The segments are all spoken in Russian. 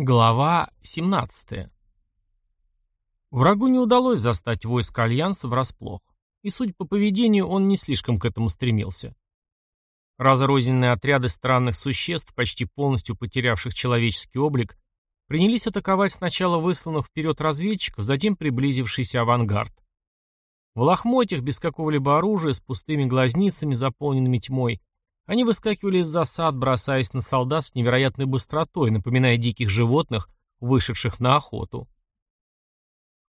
Глава 17. Врагу не удалось застать войско Альянса врасплох, и, судя по поведению, он не слишком к этому стремился. Разрозненные отряды странных существ, почти полностью потерявших человеческий облик, принялись атаковать сначала высланных вперед разведчиков, затем приблизившийся авангард. В лохмотьях, без какого-либо оружия, с пустыми глазницами, заполненными тьмой, они выскакивали из засад, бросаясь на солдат с невероятной быстротой, напоминая диких животных, вышедших на охоту.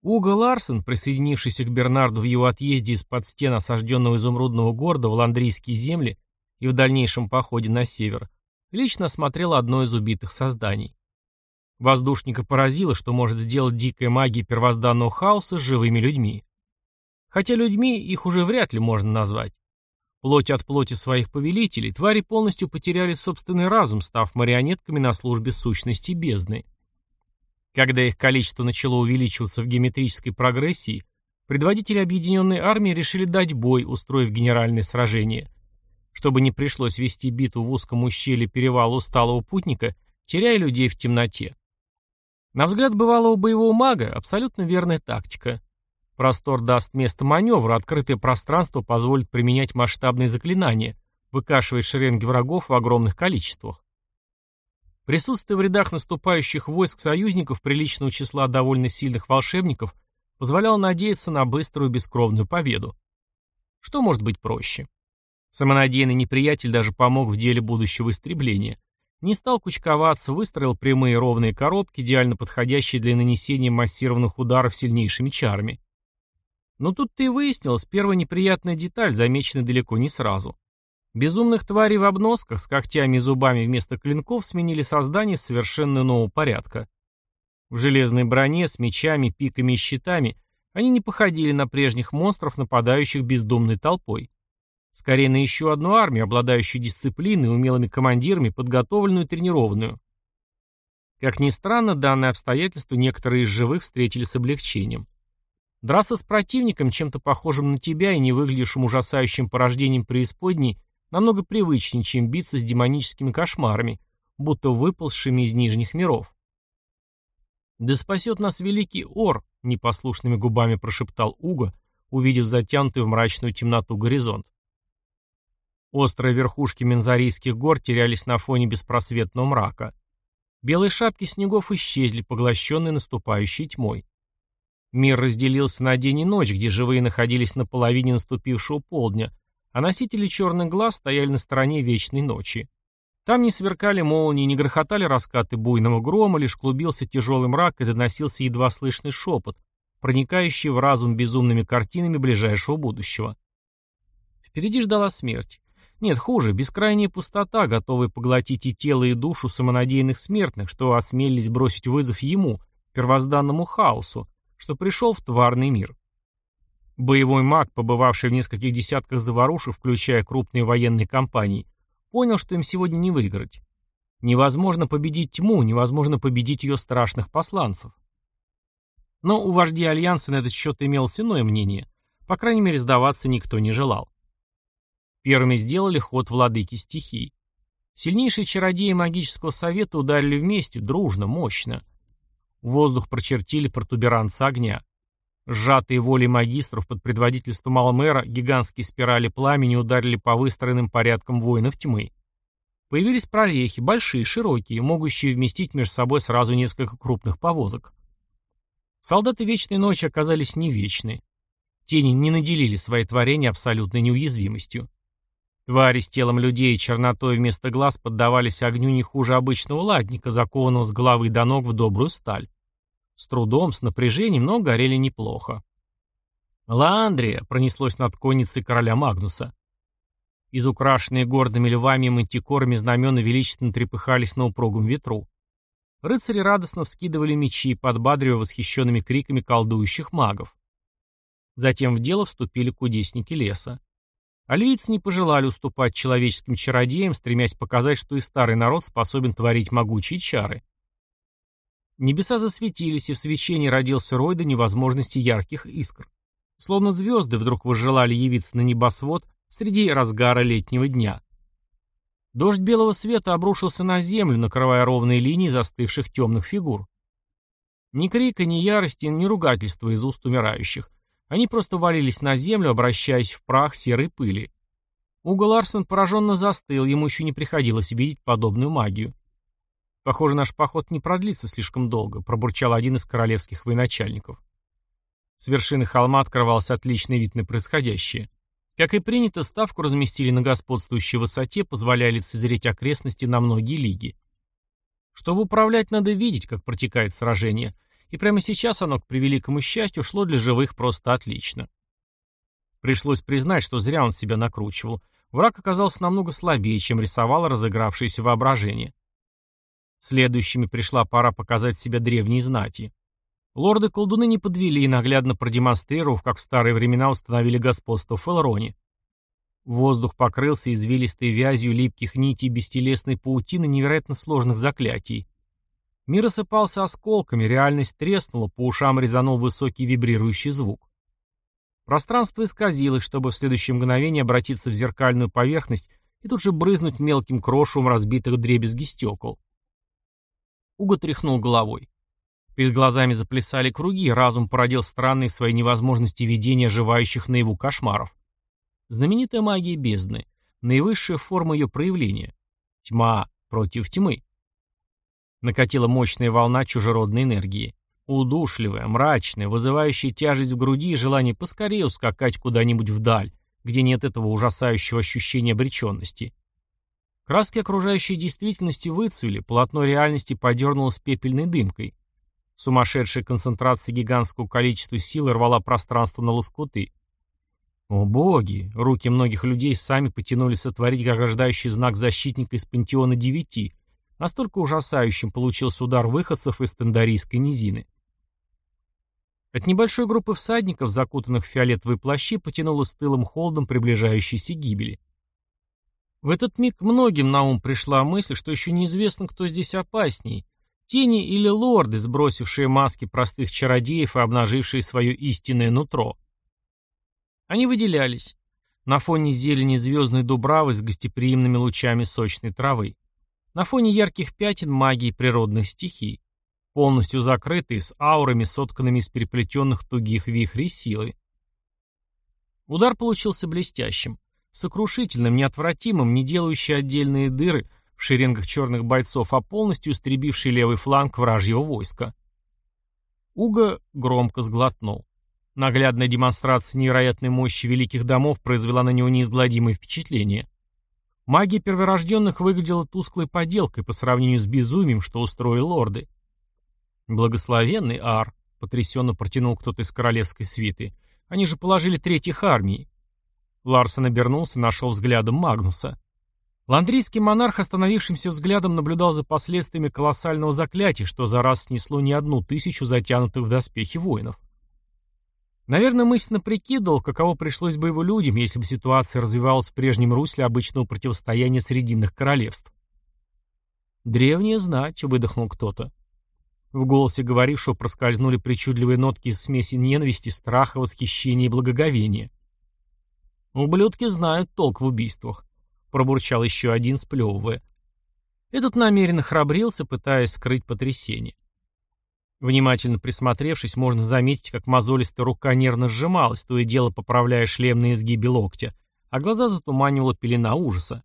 Уго Ларсен, присоединившийся к Бернарду в его отъезде из-под стен осажденного изумрудного города в Ландрийские земли и в дальнейшем походе на север, лично осмотрел одно из убитых созданий. Воздушника поразило, что может сделать дикая магия первозданного хаоса живыми людьми. Хотя людьми их уже вряд ли можно назвать. Плоть от плоти своих повелителей, твари полностью потеряли собственный разум, став марионетками на службе сущности бездны. Когда их количество начало увеличиваться в геометрической прогрессии, предводители объединенной армии решили дать бой, устроив генеральное сражение. Чтобы не пришлось вести битву в узком ущелье перевала усталого путника, теряя людей в темноте. На взгляд бывалого боевого мага, абсолютно верная тактика. Простор даст место маневру, открытое пространство позволит применять масштабные заклинания, выкашивать шеренги врагов в огромных количествах. Присутствие в рядах наступающих войск союзников приличного числа довольно сильных волшебников позволяло надеяться на быструю бескровную победу. Что может быть проще? Самонадеянный неприятель даже помог в деле будущего истребления. Не стал кучковаться, выстроил прямые ровные коробки, идеально подходящие для нанесения массированных ударов сильнейшими чарами. Но тут-то и выяснилось первая неприятная деталь, замеченная далеко не сразу. Безумных тварей в обносках с когтями и зубами вместо клинков сменили создание совершенно нового порядка. В железной броне с мечами, пиками и щитами они не походили на прежних монстров, нападающих бездумной толпой. Скорее на еще одну армию, обладающую дисциплиной, умелыми командирами, подготовленную и тренированную. Как ни странно, данное обстоятельство некоторые из живых встретили с облегчением. Драться с противником, чем-то похожим на тебя и не выглядящим ужасающим порождением преисподней, намного привычнее, чем биться с демоническими кошмарами, будто выползшими из нижних миров. «Да спасет нас великий Ор», — непослушными губами прошептал Уго, увидев затянутый в мрачную темноту горизонт. Острые верхушки мензарийских гор терялись на фоне беспросветного мрака. Белые шапки снегов исчезли, поглощенные наступающей тьмой. Мир разделился на день и ночь, где живые находились на половине наступившего полдня, а носители черных глаз стояли на стороне вечной ночи. Там не сверкали молнии, не грохотали раскаты буйного грома, лишь клубился тяжелый мрак и доносился едва слышный шепот, проникающий в разум безумными картинами ближайшего будущего. Впереди ждала смерть. Нет, хуже, бескрайняя пустота, готовая поглотить и тело, и душу самонадеянных смертных, что осмелились бросить вызов ему, первозданному хаосу, что пришел в тварный мир. Боевой маг, побывавший в нескольких десятках заварушек, включая крупные военные компании, понял, что им сегодня не выиграть. Невозможно победить тьму, невозможно победить ее страшных посланцев. Но у вождей Альянса на этот счет имелось иное мнение. По крайней мере, сдаваться никто не желал. Первыми сделали ход владыки стихий. Сильнейшие чародеи магического совета ударили вместе, дружно, мощно. Воздух прочертили протуберанцы огня. Сжатые волей магистров под предводительством Алмера гигантские спирали пламени ударили по выстроенным порядкам воинов тьмы. Появились прорехи, большие, широкие, могущие вместить между собой сразу несколько крупных повозок. Солдаты Вечной Ночи оказались не вечны. Тени не наделили свои творения абсолютной неуязвимостью. Твари с телом людей и чернотой вместо глаз поддавались огню не хуже обычного ладника, закованного с головы до ног в добрую сталь. С трудом, с напряжением, но горели неплохо. «Лаандрия!» — пронеслось над конницей короля Магнуса. Из украшенные гордыми львами и мантикорами знамена величественно трепыхались на упругом ветру. Рыцари радостно вскидывали мечи, подбадривая восхищенными криками колдующих магов. Затем в дело вступили кудесники леса. Альвийцы не пожелали уступать человеческим чародеям, стремясь показать, что и старый народ способен творить могучие чары. Небеса засветились, и в свечении родился рой до невозможности ярких искр. Словно звезды вдруг возжелали явиться на небосвод среди разгара летнего дня. Дождь белого света обрушился на землю, накрывая ровные линии застывших темных фигур. Ни крика, ни ярости, ни ругательства из уст умирающих. Они просто валились на землю, обращаясь в прах серой пыли. Уго Ларсен пораженно застыл, ему еще не приходилось видеть подобную магию. «Похоже, наш поход не продлится слишком долго», — пробурчал один из королевских военачальников. С вершины холма открывался отличный вид на происходящее. Как и принято, ставку разместили на господствующей высоте, позволяя лицезреть окрестности на многие лиги. Чтобы управлять, надо видеть, как протекает сражение, и прямо сейчас оно, к превеликому счастью, шло для живых просто отлично. Пришлось признать, что зря он себя накручивал. Враг оказался намного слабее, чем рисовало разыгравшееся воображение. Следующими пришла пора показать себя древней знати. Лорды-колдуны не подвели, наглядно продемонстрировав, как в старые времена установили господство в Фелроне. Воздух покрылся извилистой вязью липких нитей бестелесной паутины невероятно сложных заклятий. Мир осыпался осколками, реальность треснула, по ушам резанул высокий вибрирующий звук. Пространство исказилось, чтобы в следующее мгновение обратиться в зеркальную поверхность и тут же брызнуть мелким крошевом разбитых дребезги стекол. Уго тряхнул головой. Перед глазами заплясали круги, разум породил странные в своей невозможности видения оживающих наяву кошмаров. Знаменитая магия бездны, наивысшая форма ее проявления. Тьма против тьмы. Накатила мощная волна чужеродной энергии. Удушливая, мрачная, вызывающая тяжесть в груди и желание поскорее ускакать куда-нибудь вдаль, где нет этого ужасающего ощущения обреченности. Краски окружающей действительности выцвели, полотно реальности подернулось пепельной дымкой. Сумасшедшая концентрация гигантского количества силы рвала пространство на лоскуты. О боги! Руки многих людей сами потянулись сотворить ограждающий знак защитника из пантеона девяти. Настолько ужасающим получился удар выходцев из Тендарийской низины. От небольшой группы всадников, закутанных в фиолетовые плащи, потянуло с тылым холодом приближающейся гибели. В этот миг многим на ум пришла мысль, что еще неизвестно, кто здесь опасней. Тени или лорды, сбросившие маски простых чародеев и обнажившие свое истинное нутро. Они выделялись. На фоне зелени звездной дубравы с гостеприимными лучами сочной травы. На фоне ярких пятен магии природных стихий. Полностью закрытые, с аурами, сотканными из переплетенных тугих вихрей силы. Удар получился блестящим. Сокрушительным, неотвратимым, не делающий отдельные дыры в шеренгах черных бойцов, а полностью истребивший левый фланг вражьего войска. Уго громко сглотнул. Наглядная демонстрация невероятной мощи великих домов произвела на него неизгладимое впечатление. Магия перворожденных выглядела тусклой поделкой по сравнению с безумием, что устроили лорды. «Благословенный Ар», — потрясенно протянул кто-то из королевской свиты, — «они же положили третьих армий. Ларсон обернулся, нашел взглядом Магнуса. Ландрийский монарх остановившимся взглядом наблюдал за последствиями колоссального заклятия, что за раз снесло не одну тысячу затянутых в доспехи воинов. Наверное, мысленно прикидывал, каково пришлось бы его людям, если бы ситуация развивалась в прежнем русле обычного противостояния срединных королевств. «Древняя знать», — выдохнул кто-то. В голосе говорившего проскользнули причудливые нотки из смеси ненависти, страха, восхищения и благоговения. «Ублюдки знают толк в убийствах», — пробурчал еще один, сплевывая. Этот намеренно храбрился, пытаясь скрыть потрясение. Внимательно присмотревшись, можно заметить, как мозолистая рука нервно сжималась, то и дело поправляя шлемные изгиби локтя, а глаза затуманивала пелена ужаса.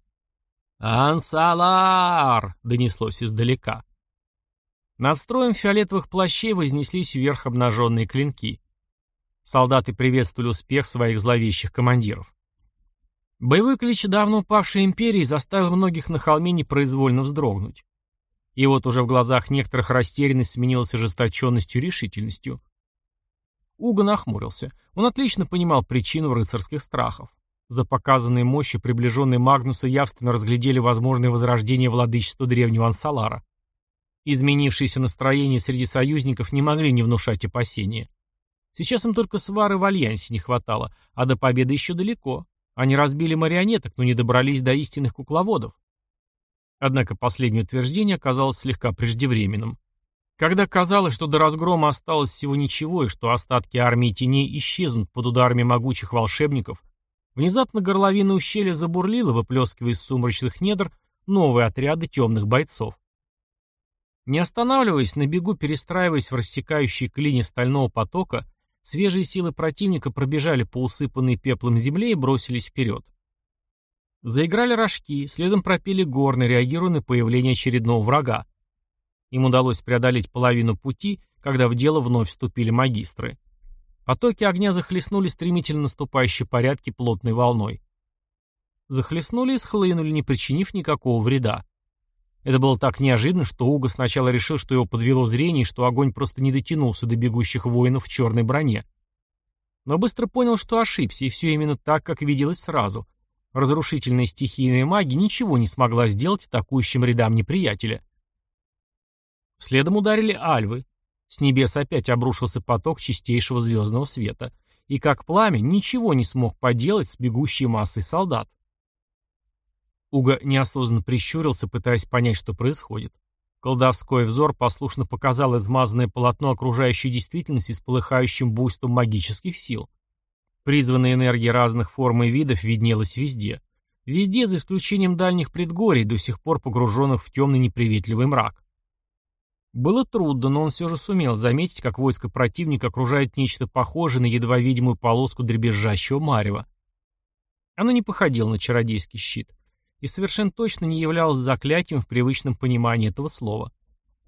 «Ансалар!» — донеслось издалека. Над строем фиолетовых плащей вознеслись вверх обнаженные клинки. Солдаты приветствовали успех своих зловещих командиров. Боевой клич давно упавшей империи заставил многих на холме непроизвольно вздрогнуть. И вот уже в глазах некоторых растерянность сменилась ожесточенностью и решительностью. Уго нахмурился. Он отлично понимал причину рыцарских страхов. За показанные мощи приближенные Магнуса явственно разглядели возможное возрождение владычества древнего Ансалара. Изменившиеся настроения среди союзников не могли не внушать опасения. Сейчас им только свары в альянсе не хватало, а до победы еще далеко. Они разбили марионеток, но не добрались до истинных кукловодов. Однако последнее утверждение оказалось слегка преждевременным. Когда казалось, что до разгрома осталось всего ничего и что остатки армии теней исчезнут под ударами могучих волшебников, внезапно горловина ущелья забурлила, выплескивая из сумрачных недр новые отряды темных бойцов. Не останавливаясь, на бегу перестраиваясь в рассекающей клине стального потока, свежие силы противника пробежали по усыпанной пеплом земле и бросились вперед. Заиграли рожки, следом пропели горны, реагируя на появление очередного врага. Им удалось преодолеть половину пути, когда в дело вновь вступили магистры. Потоки огня захлестнули стремительно наступающие порядки плотной волной. Захлестнули и схлынули, не причинив никакого вреда. Это было так неожиданно, что Уго сначала решил, что его подвело зрение что огонь просто не дотянулся до бегущих воинов в черной броне. Но быстро понял, что ошибся, и все именно так, как виделось сразу. Разрушительная стихийная магия ничего не смогла сделать атакующим рядам неприятеля. Следом ударили альвы. С небес опять обрушился поток чистейшего звездного света. И как пламя ничего не смог поделать с бегущей массой солдат. Уга неосознанно прищурился, пытаясь понять, что происходит. Колдовской взор послушно показал измазанное полотно окружающей действительности с полыхающим буйством магических сил. Призванная энергия разных форм и видов виднелась везде. Везде, за исключением дальних предгорий, до сих пор погруженных в темный неприветливый мрак. Было трудно, но он все же сумел заметить, как войско противника окружает нечто похожее на едва видимую полоску дребезжащего марева. Оно не походило на чародейский щит и совершенно точно не являлось заклятием в привычном понимании этого слова.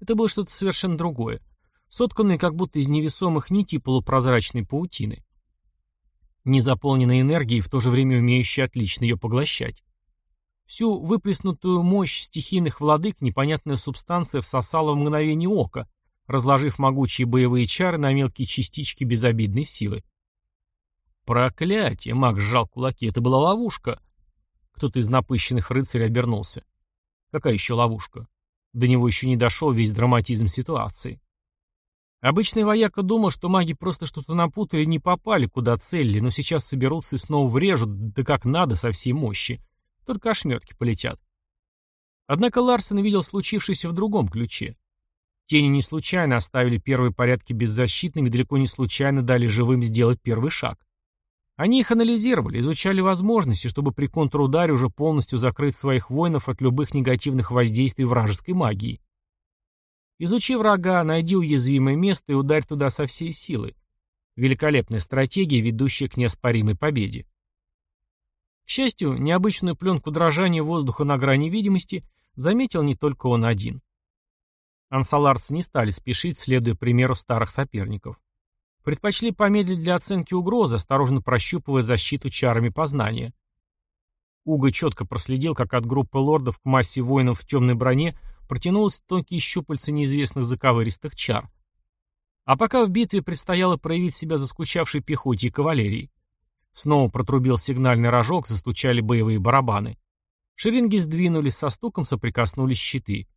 Это было что-то совершенно другое, сотканное как будто из невесомых нитей полупрозрачной паутины. Не заполненной энергией, в то же время умеющей отлично ее поглощать. Всю выплеснутую мощь стихийных владык непонятная субстанция всосала в мгновение ока, разложив могучие боевые чары на мелкие частички безобидной силы. Проклятие! Маг сжал кулаки. Это была ловушка. Кто-то из напыщенных рыцарей обернулся. Какая еще ловушка? До него еще не дошел весь драматизм ситуации. Обычный вояка думал, что маги просто что-то напутали и не попали, куда целили, но сейчас соберутся и снова врежут, да как надо, со всей мощи. Только ошметки полетят. Однако Ларсен видел случившееся в другом ключе. Тени не случайно оставили первые порядки беззащитными, далеко не случайно дали живым сделать первый шаг. Они их анализировали, изучали возможности, чтобы при контрударе уже полностью закрыть своих воинов от любых негативных воздействий вражеской магии. Изучи врага, найди уязвимое место и ударь туда со всей силы. Великолепная стратегия, ведущая к неоспоримой победе. К счастью, необычную пленку дрожания воздуха на грани видимости заметил не только он один. Ансаларцы не стали спешить, следуя примеру старых соперников. Предпочли помедлить для оценки угрозы, осторожно прощупывая защиту чарами познания. Уго четко проследил, как от группы лордов к массе воинов в темной броне протянулись тонкие щупальца неизвестных заковыристых чар. А пока в битве предстояло проявить себя заскучавшей пехоте и кавалерии. Снова протрубил сигнальный рожок, застучали боевые барабаны. Шеринги сдвинулись, со стуком соприкоснулись щиты.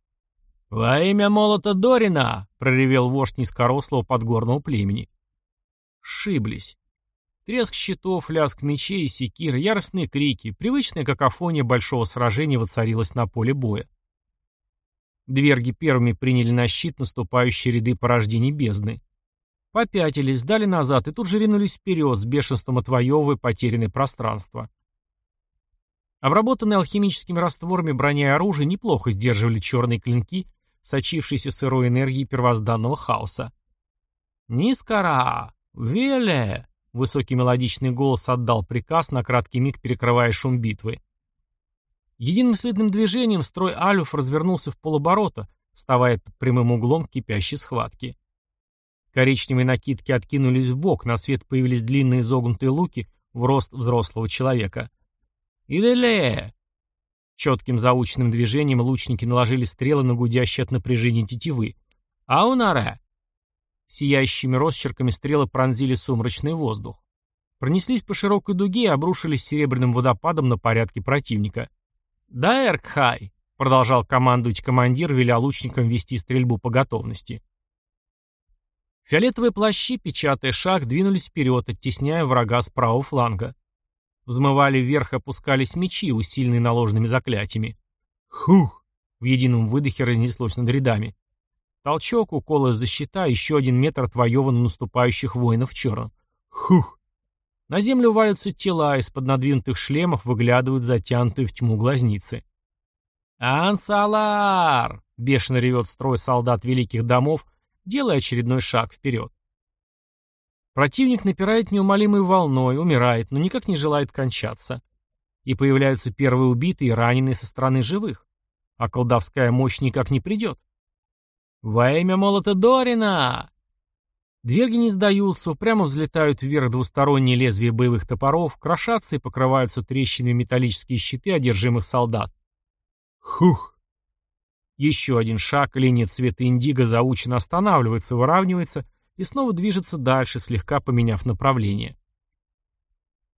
«Во имя молота Дорина!» — проревел вождь низкорослого подгорного племени. Шиблись. Треск щитов, лязг мечей и секир, яростные крики, привычная какофония большого сражения воцарилась на поле боя. Дверги первыми приняли на щит наступающие ряды порождений бездны. Попятились, сдали назад и тут же ринулись вперед, с бешенством отвоевывая потерянное пространство. Обработанные алхимическими растворами броня и оружие неплохо сдерживали черные клинки, сочившиеся сырой энергией первозданного хаоса. «Нискара! «Веле!» — высокий мелодичный голос отдал приказ, на краткий миг перекрывая шум битвы. Единым следным движением строй алюф развернулся в полоборота, вставая под прямым углом кипящей схватки. Коричневые накидки откинулись в бок, на свет появились длинные изогнутые луки в рост взрослого человека. «Иделе!» Четким заученным движением лучники наложили стрелы на гудящие от напряжения тетивы. «Аунаре!» Сияющими росчерками стрелы пронзили сумрачный воздух. Пронеслись по широкой дуге и обрушились серебряным водопадом на порядке противника. «Да, Эркхай!» — продолжал командовать командир, веля лучникам вести стрельбу по готовности. Фиолетовые плащи, печатая шаг, двинулись вперед, оттесняя врага с правого фланга. Взмывали вверх и опускались мечи, усиленные наложенными заклятиями. «Хух!» — в едином выдохе разнеслось над рядами. Толчок, укол из-за щита, еще один метр отвоеван у наступающих воинов в. Хух! На землю валятся тела, из-под надвинутых шлемов выглядывают затянутые в тьму глазницы. «Ансалар!» — бешено ревет строй солдат великих домов, делая очередной шаг вперед. Противник напирает неумолимой волной, умирает, но никак не желает кончаться. И появляются первые убитые и раненые со стороны живых. А колдовская мощь никак не придет. «Во имя молота Дорина!» Дверги не сдаются, прямо взлетают вверх двусторонние лезвия боевых топоров, крошатся и покрываются трещинами металлические щиты одержимых солдат. Хух! Еще один шаг, линия цвета индиго заученно останавливается, выравнивается и снова движется дальше, слегка поменяв направление.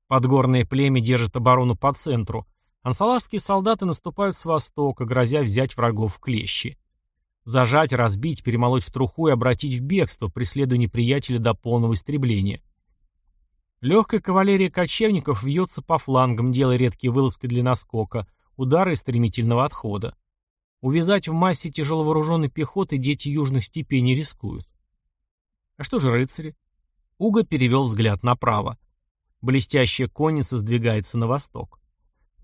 Подгорное племя держит оборону по центру. Ансаларские солдаты наступают с востока, грозя взять врагов в клещи. Зажать, разбить, перемолоть в труху и обратить в бегство, преследуя неприятеля до полного истребления. Легкая кавалерия кочевников вьется по флангам, делая редкие вылазки для наскока, удары и стремительного отхода. Увязать в массе тяжеловооруженной пехоты дети южных степей не рискуют. А что же рыцари? Уго перевел взгляд направо. Блестящая конница сдвигается на восток.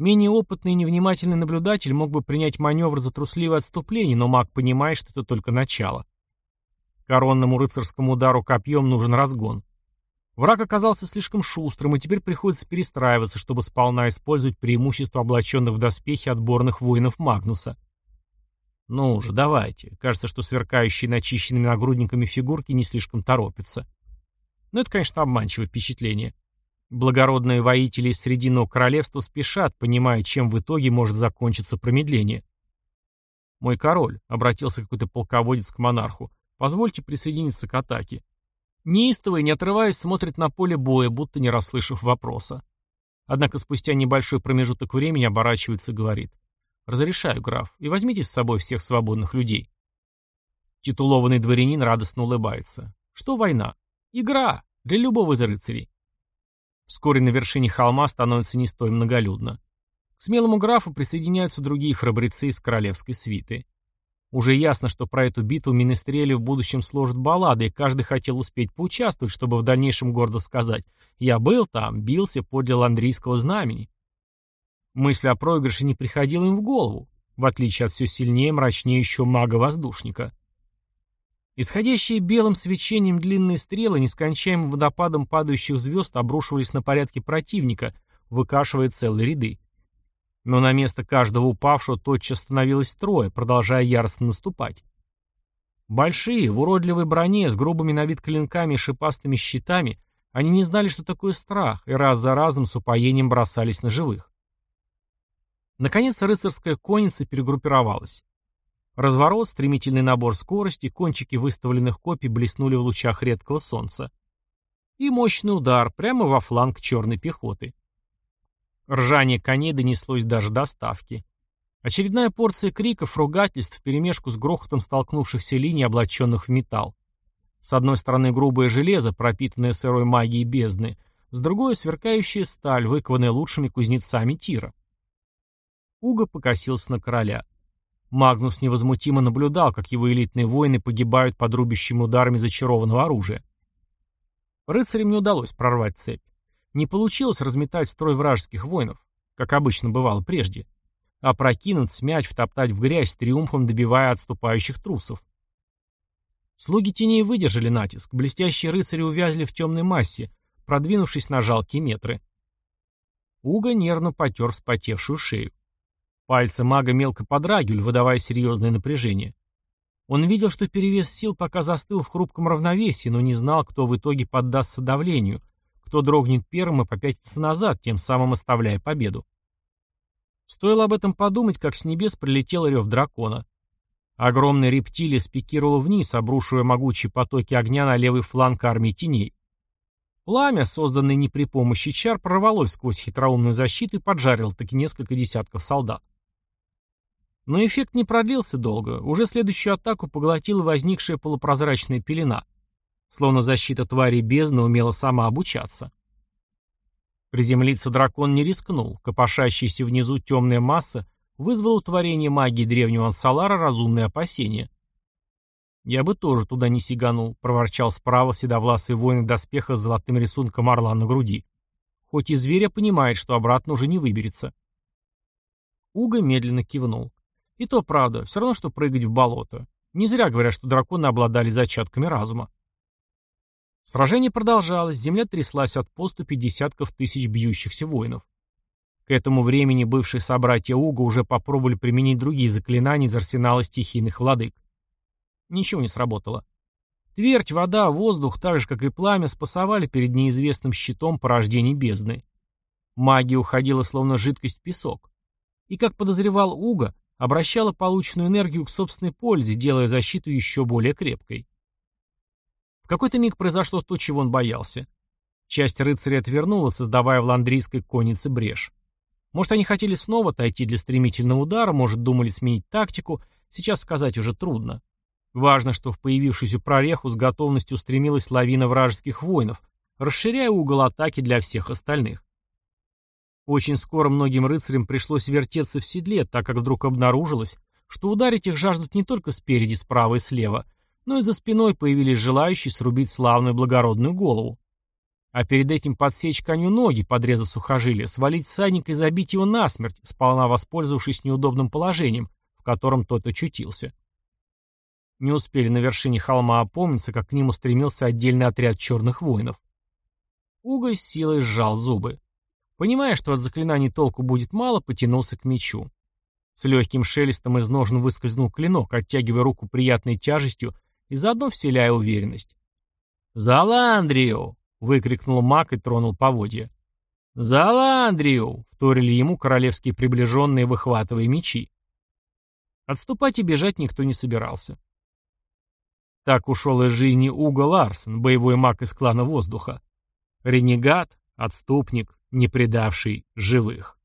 Менее опытный и невнимательный наблюдатель мог бы принять маневр за трусливое отступление, но маг понимает, что это только начало. Коронному рыцарскому удару копьем нужен разгон. Враг оказался слишком шустрым, и теперь приходится перестраиваться, чтобы сполна использовать преимущество облаченных в доспехи отборных воинов Магнуса. Ну уже, давайте. Кажется, что сверкающие начищенными нагрудниками фигурки не слишком торопятся. Но это, конечно, обманчивое впечатление. Благородные воители из Срединного королевства спешат, понимая, чем в итоге может закончиться промедление. «Мой король», — обратился какой-то полководец к монарху, — «позвольте присоединиться к атаке». Неистовый, не отрываясь, смотрит на поле боя, будто не расслышав вопроса. Однако спустя небольшой промежуток времени оборачивается и говорит. «Разрешаю, граф, и возьмите с собой всех свободных людей». Титулованный дворянин радостно улыбается. «Что война? Игра! Для любого из рыцарей». Вскоре на вершине холма становится не столь многолюдно. К смелому графу присоединяются другие храбрецы из королевской свиты. Уже ясно, что про эту битву министрели в будущем сложат баллады, и каждый хотел успеть поучаствовать, чтобы в дальнейшем гордо сказать «Я был там, бился подле ландрийского знамени». Мысль о проигрыше не приходила им в голову, в отличие от все сильнее мрачнеющего мага-воздушника. Исходящие белым свечением длинные стрелы нескончаемым водопадом падающих звезд обрушивались на порядки противника, выкашивая целые ряды. Но на место каждого упавшего тотчас становилось трое, продолжая яростно наступать. Большие, в уродливой броне, с грубыми на вид клинками и шипастыми щитами, они не знали, что такое страх, и раз за разом с упоением бросались на живых. Наконец рыцарская конница перегруппировалась. Разворот, стремительный набор скорости, кончики выставленных копий блеснули в лучах редкого солнца. И мощный удар прямо во фланг черной пехоты. Ржание коней донеслось даже до ставки. Очередная порция криков, ругательств вперемешку с грохотом столкнувшихся линий, облаченных в металл. С одной стороны грубое железо, пропитанное сырой магией бездны, с другой — сверкающая сталь, выкованная лучшими кузнецами тира. Уго покосился на короля. Магнус невозмутимо наблюдал, как его элитные воины погибают под рубящими ударами зачарованного оружия. Рыцарям не удалось прорвать цепь. Не получилось разметать строй вражеских воинов, как обычно бывало прежде, а прокинуть, смять, втоптать в грязь, триумфом добивая отступающих трусов. Слуги теней выдержали натиск, блестящие рыцари увязли в темной массе, продвинувшись на жалкие метры. Уга нервно потер вспотевшую шею. Пальцы мага мелко подрагивали, выдавая серьезное напряжение. Он видел, что перевес сил пока застыл в хрупком равновесии, но не знал, кто в итоге поддастся давлению, кто дрогнет первым и попятится назад, тем самым оставляя победу. Стоило об этом подумать, как с небес прилетел рев дракона. Огромная рептилия спикировала вниз, обрушивая могучие потоки огня на левый фланг армии теней. Пламя, созданное не при помощи чар, прорвалось сквозь хитроумную защиту и поджарило таки несколько десятков солдат. Но эффект не продлился долго. Уже следующую атаку поглотила возникшая полупрозрачная пелена — Словно защита твари бездны умела сама обучаться. Приземлиться дракон не рискнул. Копошащаяся внизу темная масса вызвала у творения магии древнего Ансалара разумные опасения. «Я бы тоже туда не сиганул», — проворчал справа седовласый воин в доспехах с золотым рисунком орла на груди. Хоть и зверя понимает, что обратно уже не выберется. Уга медленно кивнул. И то правда, все равно, что прыгать в болото. Не зря говорят, что драконы обладали зачатками разума. Сражение продолжалось, земля тряслась от поступи десятков тысяч бьющихся воинов. К этому времени бывшие собратья Уга уже попробовали применить другие заклинания из арсенала стихийных владык. Ничего не сработало. Твердь, вода, воздух, так же, как и пламя, спасовали перед неизвестным щитом порождений бездны. Магия уходила словно жидкость в песок. И, как подозревал Уга, обращала полученную энергию к собственной пользе, делая защиту еще более крепкой. В какой-то миг произошло то, чего он боялся. Часть рыцарей отвернула, создавая в ландрийской коннице брешь. Может, они хотели снова отойти для стремительного удара, может, думали сменить тактику, сейчас сказать уже трудно. Важно, что в появившуюся прореху с готовностью устремилась лавина вражеских воинов, расширяя угол атаки для всех остальных. Очень скоро многим рыцарям пришлось вертеться в седле, так как вдруг обнаружилось, что ударить их жаждут не только спереди, справа и слева, но и за спиной появились желающие срубить славную благородную голову. А перед этим подсечь коню ноги, подрезав сухожилие, свалить всадника и забить его насмерть, сполна воспользовавшись неудобным положением, в котором тот очутился. Не успели на вершине холма опомниться, как к ним устремился отдельный отряд черных воинов. Угой с силой сжал зубы. Понимая, что от заклинаний толку будет мало, потянулся к мечу. С легким шелестом из ножен выскользнул клинок, оттягивая руку приятной тяжестью и заодно вселяя уверенность. «Заландрию!» — выкрикнул маг и тронул поводья. «Заландрию!» — вторили ему королевские приближенные, выхватывая мечи. Отступать и бежать никто не собирался. Так ушел из жизни Уго Ларсен, боевой маг из клана воздуха. Ренегат, отступник, не предавший живых.